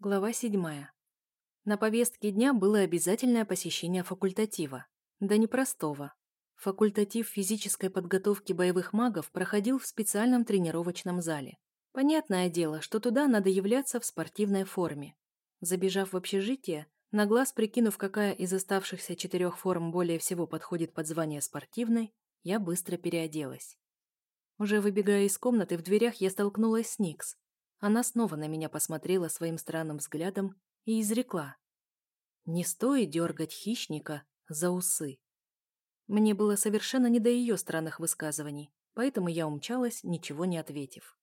Глава седьмая. На повестке дня было обязательное посещение факультатива. Да непростого. Факультатив физической подготовки боевых магов проходил в специальном тренировочном зале. Понятное дело, что туда надо являться в спортивной форме. Забежав в общежитие, на глаз прикинув, какая из оставшихся четырех форм более всего подходит под звание спортивной, я быстро переоделась. Уже выбегая из комнаты, в дверях я столкнулась с Никс, она снова на меня посмотрела своим странным взглядом и изрекла. «Не стоит дергать хищника за усы». Мне было совершенно не до ее странных высказываний, поэтому я умчалась, ничего не ответив.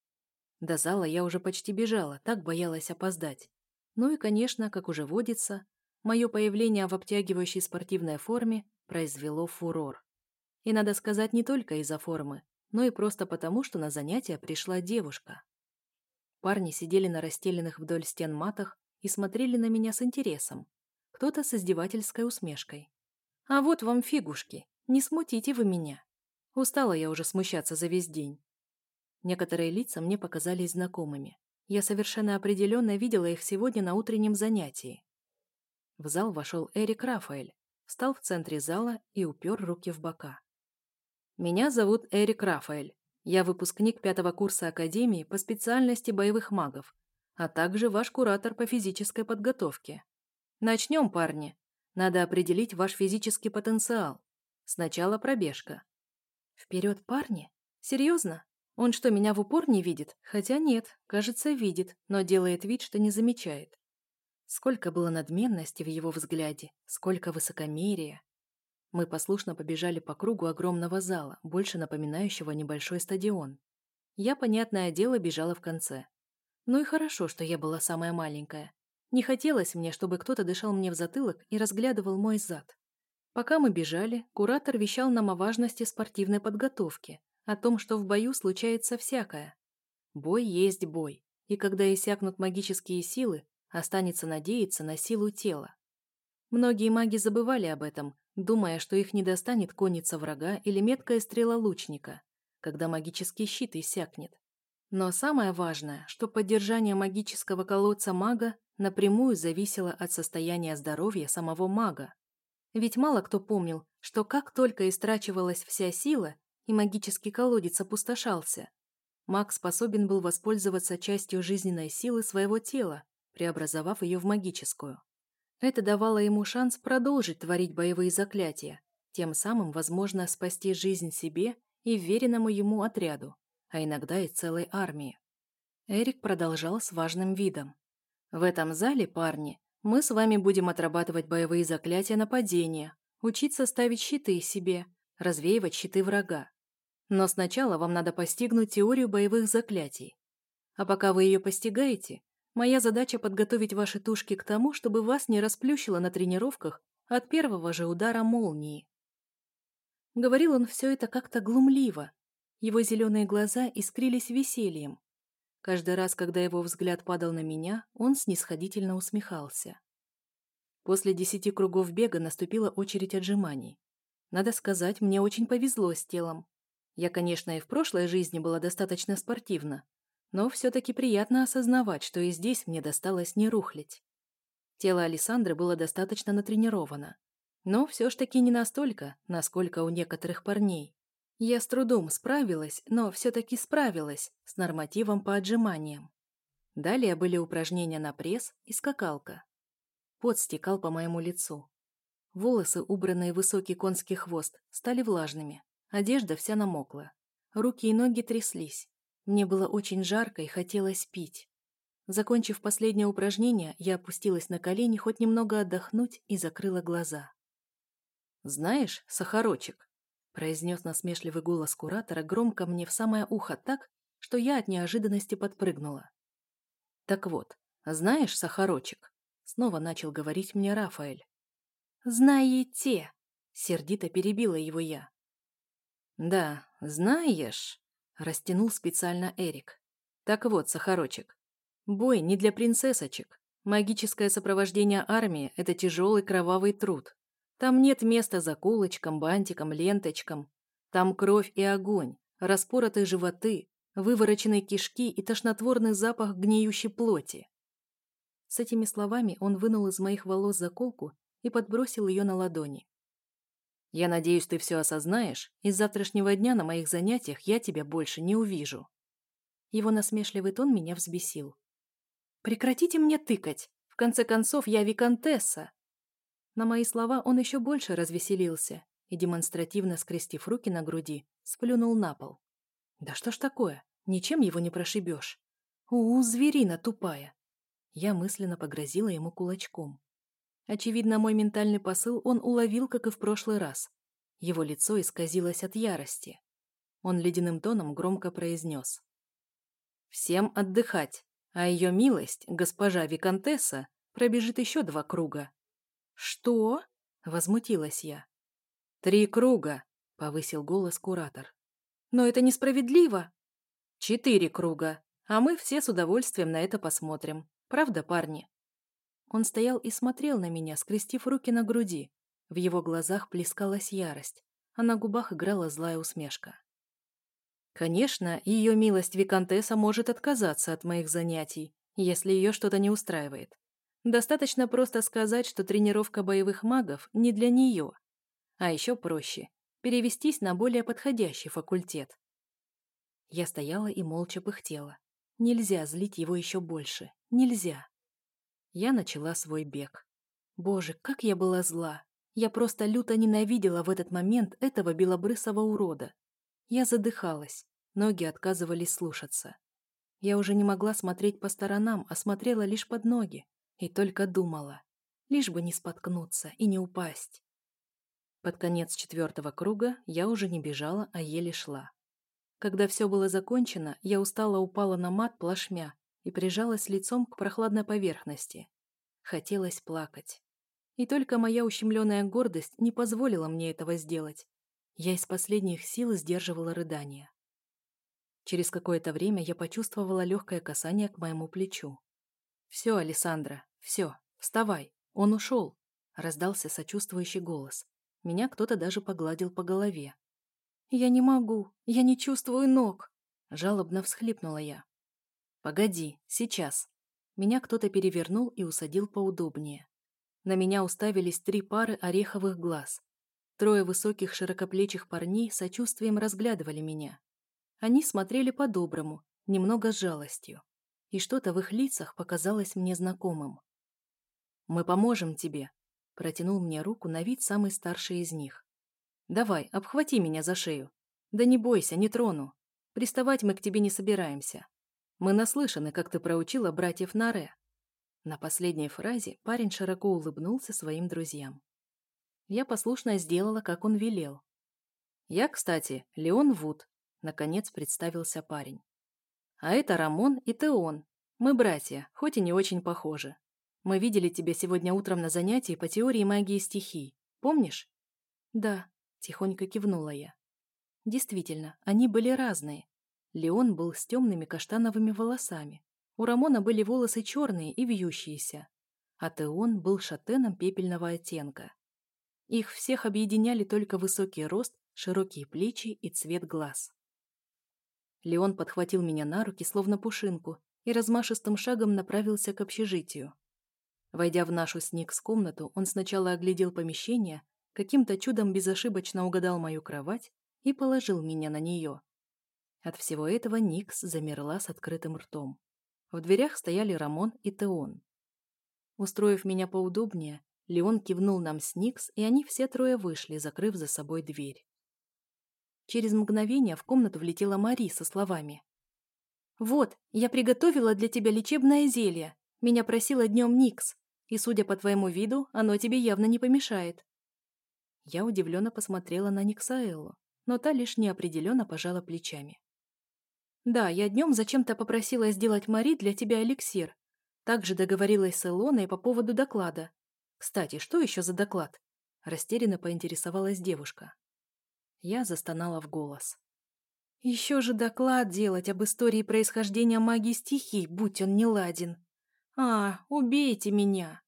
До зала я уже почти бежала, так боялась опоздать. Ну и, конечно, как уже водится, мое появление в обтягивающей спортивной форме произвело фурор. И надо сказать не только из-за формы, но и просто потому, что на занятия пришла девушка. Парни сидели на расстеленных вдоль стен матах и смотрели на меня с интересом. Кто-то с издевательской усмешкой. «А вот вам фигушки, не смутите вы меня. Устала я уже смущаться за весь день». Некоторые лица мне показались знакомыми. Я совершенно определенно видела их сегодня на утреннем занятии. В зал вошел Эрик Рафаэль, встал в центре зала и упер руки в бока. «Меня зовут Эрик Рафаэль. Я выпускник пятого курса Академии по специальности боевых магов, а также ваш куратор по физической подготовке. Начнем, парни. Надо определить ваш физический потенциал. Сначала пробежка. Вперед, парни? Серьезно? Он что, меня в упор не видит? Хотя нет, кажется, видит, но делает вид, что не замечает. Сколько было надменности в его взгляде, сколько высокомерия. Мы послушно побежали по кругу огромного зала, больше напоминающего небольшой стадион. Я, понятное дело, бежала в конце. Ну и хорошо, что я была самая маленькая. Не хотелось мне, чтобы кто-то дышал мне в затылок и разглядывал мой зад. Пока мы бежали, куратор вещал нам о важности спортивной подготовки, о том, что в бою случается всякое. Бой есть бой, и когда иссякнут магические силы, останется надеяться на силу тела. Многие маги забывали об этом, думая, что их не достанет конница врага или меткая стрела лучника, когда магический щит иссякнет. Но самое важное, что поддержание магического колодца мага напрямую зависело от состояния здоровья самого мага. Ведь мало кто помнил, что как только истрачивалась вся сила и магический колодец опустошался, маг способен был воспользоваться частью жизненной силы своего тела, преобразовав ее в магическую. Это давало ему шанс продолжить творить боевые заклятия, тем самым, возможно, спасти жизнь себе и веренному ему отряду, а иногда и целой армии. Эрик продолжал с важным видом. «В этом зале, парни, мы с вами будем отрабатывать боевые заклятия нападения, учиться ставить щиты себе, развеивать щиты врага. Но сначала вам надо постигнуть теорию боевых заклятий. А пока вы ее постигаете, Моя задача подготовить ваши тушки к тому, чтобы вас не расплющило на тренировках от первого же удара молнии. Говорил он все это как-то глумливо. Его зеленые глаза искрились весельем. Каждый раз, когда его взгляд падал на меня, он снисходительно усмехался. После десяти кругов бега наступила очередь отжиманий. Надо сказать, мне очень повезло с телом. Я, конечно, и в прошлой жизни была достаточно спортивна, но все-таки приятно осознавать, что и здесь мне досталось не рухлить. Тело Александры было достаточно натренировано. Но все ж таки не настолько, насколько у некоторых парней. Я с трудом справилась, но все-таки справилась с нормативом по отжиманиям. Далее были упражнения на пресс и скакалка. Пот стекал по моему лицу. Волосы, убранные в высокий конский хвост, стали влажными. Одежда вся намокла. Руки и ноги тряслись. Мне было очень жарко и хотелось пить. Закончив последнее упражнение, я опустилась на колени хоть немного отдохнуть и закрыла глаза. «Знаешь, Сахарочек», — произнес насмешливый голос куратора громко мне в самое ухо так, что я от неожиданности подпрыгнула. «Так вот, знаешь, Сахарочек», — снова начал говорить мне Рафаэль. «Знаете», — сердито перебила его я. «Да, знаешь», Растянул специально Эрик. Так вот, Сахарочек. Бой не для принцессочек. Магическое сопровождение армии – это тяжелый кровавый труд. Там нет места заколочкам, бантикам, ленточкам. Там кровь и огонь, распоротые животы, вывороченные кишки и тошнотворный запах гниющей плоти. С этими словами он вынул из моих волос заколку и подбросил ее на ладони. «Я надеюсь, ты все осознаешь, и с завтрашнего дня на моих занятиях я тебя больше не увижу». Его насмешливый тон меня взбесил. «Прекратите мне тыкать! В конце концов, я виконтесса!» На мои слова он еще больше развеселился и, демонстративно скрестив руки на груди, сплюнул на пол. «Да что ж такое? Ничем его не прошибешь. У, -у зверина тупая!» Я мысленно погрозила ему кулачком. Очевидно, мой ментальный посыл он уловил, как и в прошлый раз. Его лицо исказилось от ярости. Он ледяным тоном громко произнес. «Всем отдыхать, а ее милость, госпожа Викантесса, пробежит еще два круга». «Что?» — возмутилась я. «Три круга», — повысил голос куратор. «Но это несправедливо». «Четыре круга, а мы все с удовольствием на это посмотрим. Правда, парни?» Он стоял и смотрел на меня, скрестив руки на груди. В его глазах плескалась ярость, а на губах играла злая усмешка. Конечно, ее милость Викантесса может отказаться от моих занятий, если ее что-то не устраивает. Достаточно просто сказать, что тренировка боевых магов не для нее. А еще проще – перевестись на более подходящий факультет. Я стояла и молча пыхтела. Нельзя злить его еще больше. Нельзя. Я начала свой бег. Боже, как я была зла. Я просто люто ненавидела в этот момент этого белобрысого урода. Я задыхалась, ноги отказывались слушаться. Я уже не могла смотреть по сторонам, а смотрела лишь под ноги. И только думала, лишь бы не споткнуться и не упасть. Под конец четвертого круга я уже не бежала, а еле шла. Когда все было закончено, я устало упала на мат плашмя и прижалась лицом к прохладной поверхности. Хотелось плакать. И только моя ущемленная гордость не позволила мне этого сделать. Я из последних сил сдерживала рыдания. Через какое-то время я почувствовала легкое касание к моему плечу. «Все, Александра, все, вставай, он ушел», — раздался сочувствующий голос. Меня кто-то даже погладил по голове. «Я не могу, я не чувствую ног», — жалобно всхлипнула я. «Погоди, сейчас». Меня кто-то перевернул и усадил поудобнее. На меня уставились три пары ореховых глаз. Трое высоких широкоплечих парней сочувствием разглядывали меня. Они смотрели по-доброму, немного с жалостью и что-то в их лицах показалось мне знакомым. «Мы поможем тебе», — протянул мне руку на вид самый старший из них. «Давай, обхвати меня за шею. Да не бойся, не трону. Приставать мы к тебе не собираемся. Мы наслышаны, как ты проучила братьев Наре». На последней фразе парень широко улыбнулся своим друзьям. Я послушно сделала, как он велел. «Я, кстати, Леон Вуд», — наконец представился парень. А это Рамон и Теон. Мы братья, хоть и не очень похожи. Мы видели тебя сегодня утром на занятии по теории магии стихий. Помнишь? Да, тихонько кивнула я. Действительно, они были разные. Леон был с темными каштановыми волосами. У Рамона были волосы черные и вьющиеся. А Теон был шатеном пепельного оттенка. Их всех объединяли только высокий рост, широкие плечи и цвет глаз. Леон подхватил меня на руки, словно пушинку, и размашистым шагом направился к общежитию. Войдя в нашу с Никс комнату, он сначала оглядел помещение, каким-то чудом безошибочно угадал мою кровать и положил меня на нее. От всего этого Никс замерла с открытым ртом. В дверях стояли Рамон и Теон. Устроив меня поудобнее, Леон кивнул нам с Никс, и они все трое вышли, закрыв за собой дверь. Через мгновение в комнату влетела Мари со словами. «Вот, я приготовила для тебя лечебное зелье. Меня просила днем Никс, и, судя по твоему виду, оно тебе явно не помешает». Я удивленно посмотрела на Никсаэллу, но та лишь неопределенно пожала плечами. «Да, я днем зачем-то попросила сделать Мари для тебя эликсир. Также договорилась с Илоной по поводу доклада. Кстати, что еще за доклад?» Растерянно поинтересовалась девушка. Я застонала в голос. Еще же доклад делать об истории происхождения магии стихий, будь он не ладен. А, убейте меня.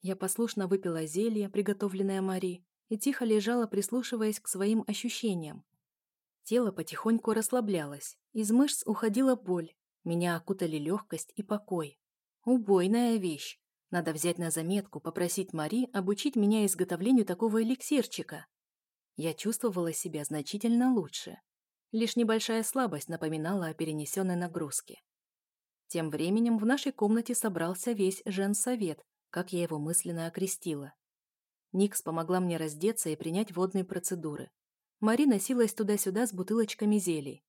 Я послушно выпила зелье, приготовленное Мари, и тихо лежала, прислушиваясь к своим ощущениям. Тело потихоньку расслаблялось, из мышц уходила боль, меня окутали легкость и покой. Убойная вещь. Надо взять на заметку, попросить Мари обучить меня изготовлению такого эликсирчика. Я чувствовала себя значительно лучше. Лишь небольшая слабость напоминала о перенесенной нагрузке. Тем временем в нашей комнате собрался весь женсовет, как я его мысленно окрестила. Никс помогла мне раздеться и принять водные процедуры. Мари носилась туда-сюда с бутылочками зелий.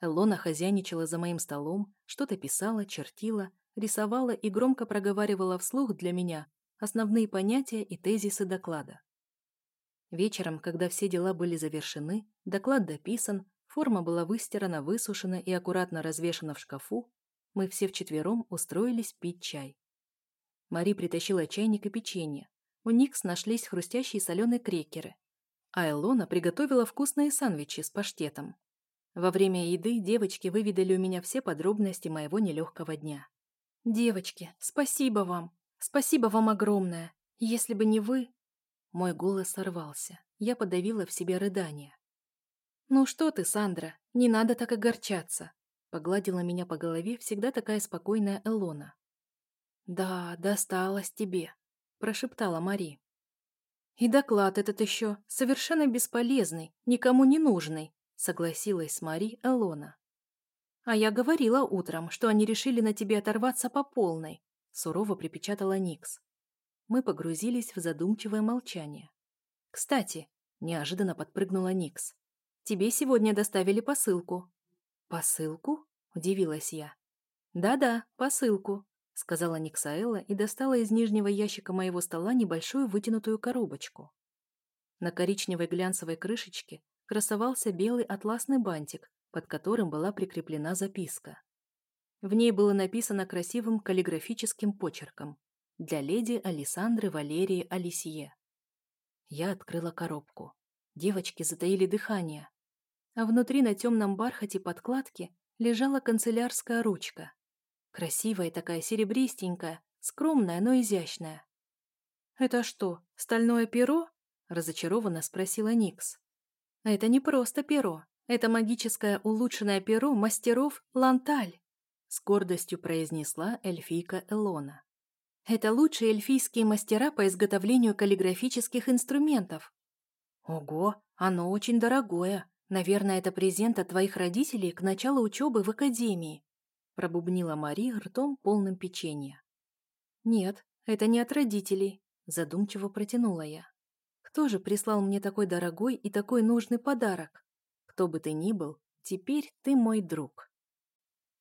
Элона хозяйничала за моим столом, что-то писала, чертила, рисовала и громко проговаривала вслух для меня основные понятия и тезисы доклада. Вечером, когда все дела были завершены, доклад дописан, форма была выстирана, высушена и аккуратно развешана в шкафу, мы все вчетвером устроились пить чай. Мари притащила чайник и печенье. У Никс нашлись хрустящие соленые крекеры. А приготовила вкусные сандвичи с паштетом. Во время еды девочки выведали у меня все подробности моего нелегкого дня. «Девочки, спасибо вам! Спасибо вам огромное! Если бы не вы...» Мой голос сорвался. Я подавила в себе рыдание. «Ну что ты, Сандра, не надо так огорчаться!» Погладила меня по голове всегда такая спокойная Элона. «Да, досталось тебе», – прошептала Мари. «И доклад этот еще совершенно бесполезный, никому не нужный», – согласилась с Мари Элона. «А я говорила утром, что они решили на тебе оторваться по полной», – сурово припечатала Никс. Мы погрузились в задумчивое молчание. «Кстати», – неожиданно подпрыгнула Никс, – «тебе сегодня доставили посылку». «Посылку?» – удивилась я. «Да-да, посылку», – сказала Никсаэла и достала из нижнего ящика моего стола небольшую вытянутую коробочку. На коричневой глянцевой крышечке красовался белый атласный бантик, под которым была прикреплена записка. В ней было написано красивым каллиграфическим почерком «Для леди Алисандры Валерии Алисье». Я открыла коробку. Девочки затаили дыхание. А внутри на темном бархате подкладки лежала канцелярская ручка. Красивая такая, серебристенькая, скромная, но изящная. «Это что, стальное перо?» – разочарованно спросила Никс. «Это не просто перо. Это магическое улучшенное перо мастеров Ланталь, с гордостью произнесла эльфийка Элона. Это лучшие эльфийские мастера по изготовлению каллиграфических инструментов. Ого, оно очень дорогое. Наверное, это презент от твоих родителей к началу учебы в академии, пробубнила Мари ртом полным печенья. Нет, это не от родителей, задумчиво протянула я. Кто же прислал мне такой дорогой и такой нужный подарок? Кто бы ты ни был, теперь ты мой друг.